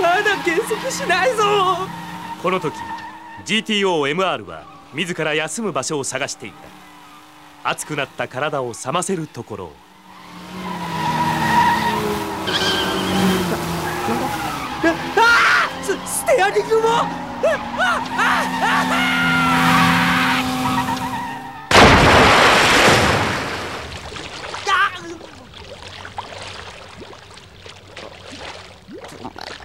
まだ減速しないぞ。この時 GTO-MR は自ら休む場所を探していた。熱くなった体を冷ませるところああスステアリングも my